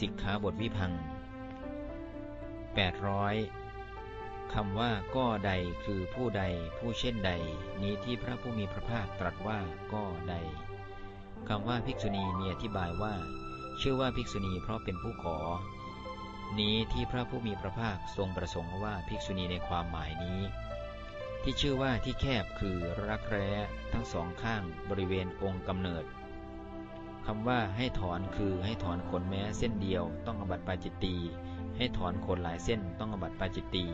สิกขาบทวิพัง800คำว่าก็ใดคือผู้ใดผู้เช่นใด นี้ที่พระผู้มีพระภาคตรัสว่าก็ใดคำว่าภิกษุณีมีอธิบายว่า ชื่อว่าภิกษุณีเพราะเป็นผู้ขอ นี้ที่พระผู้มีพระภาคทรงประสงค์ว่าภิกษุณีในความหมายนี้ ที่ชื่อว่าที่แคบคือรักแร้ทั้งสองข้างบริเวณองค์กำเนิด คำว่าให้ถอนคือให้ถอนขนแม้เส้นเดียวต้องอบัติปาจิตตี ให้ถอนขนหลายเส้นต้องอบัติปาจิตตี